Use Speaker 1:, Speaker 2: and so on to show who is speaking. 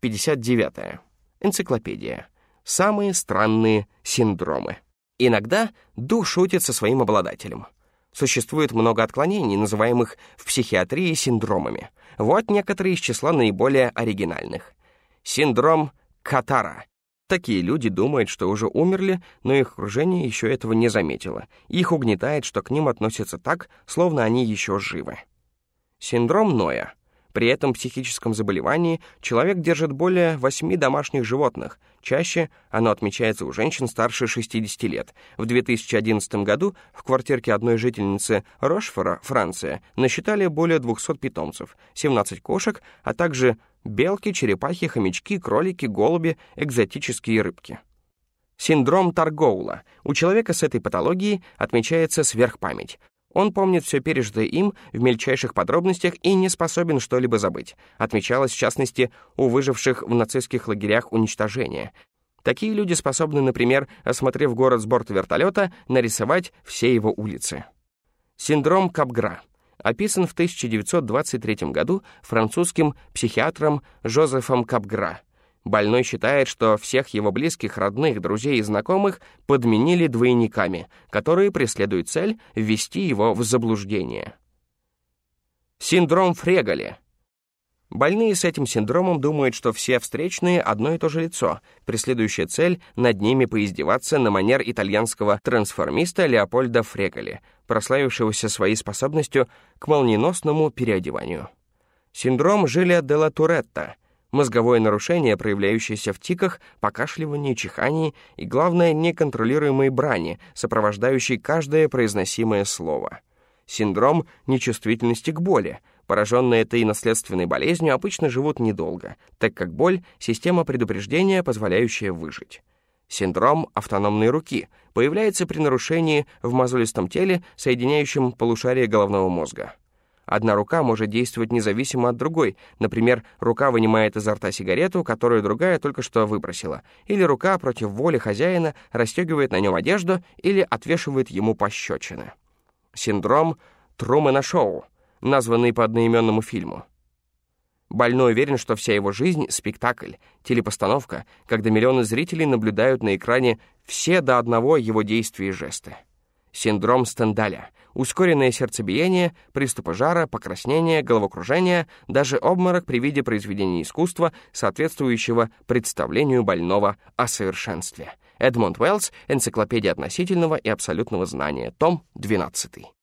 Speaker 1: 59. Энциклопедия. Самые странные синдромы. Иногда дух шутит со своим обладателем. Существует много отклонений, называемых в психиатрии синдромами. Вот некоторые из числа наиболее оригинальных. Синдром Катара. Такие люди думают, что уже умерли, но их окружение еще этого не заметило. Их угнетает, что к ним относятся так, словно они еще живы. Синдром Ноя. При этом психическом заболевании человек держит более 8 домашних животных. Чаще оно отмечается у женщин старше 60 лет. В 2011 году в квартирке одной жительницы Рошфора, Франция, насчитали более 200 питомцев, 17 кошек, а также белки, черепахи, хомячки, кролики, голуби, экзотические рыбки. Синдром Таргоула. У человека с этой патологией отмечается сверхпамять. Он помнит все пережитое им в мельчайших подробностях и не способен что-либо забыть. Отмечалось, в частности, у выживших в нацистских лагерях уничтожения. Такие люди способны, например, осмотрев город с борта вертолета, нарисовать все его улицы. Синдром Капгра описан в 1923 году французским психиатром Жозефом Капгра — Больной считает, что всех его близких, родных, друзей и знакомых подменили двойниками, которые преследуют цель ввести его в заблуждение. Синдром Фреголи. Больные с этим синдромом думают, что все встречные — одно и то же лицо, преследующая цель над ними поиздеваться на манер итальянского трансформиста Леопольда Фреголи, прославившегося своей способностью к молниеносному переодеванию. Синдром Жиля де ла Туретта — мозговое нарушение, проявляющееся в тиках, покашливании, чихании и, главное, неконтролируемой брани, сопровождающей каждое произносимое слово. Синдром нечувствительности к боли. Пораженные этой наследственной болезнью обычно живут недолго, так как боль — система предупреждения, позволяющая выжить. Синдром автономной руки появляется при нарушении в мозолистом теле, соединяющем полушарие головного мозга. Одна рука может действовать независимо от другой. Например, рука вынимает изо рта сигарету, которую другая только что выбросила. Или рука против воли хозяина расстегивает на нем одежду или отвешивает ему пощечины. Синдром Трумэна-шоу, названный по одноименному фильму. Больной уверен, что вся его жизнь — спектакль, телепостановка, когда миллионы зрителей наблюдают на экране все до одного его действия и жесты. Синдром Стендаля — ускоренное сердцебиение, приступы жара, покраснение, головокружение, даже обморок при виде произведения искусства, соответствующего представлению больного о совершенстве. Эдмонд Уэллс, «Энциклопедия относительного и абсолютного знания», том 12.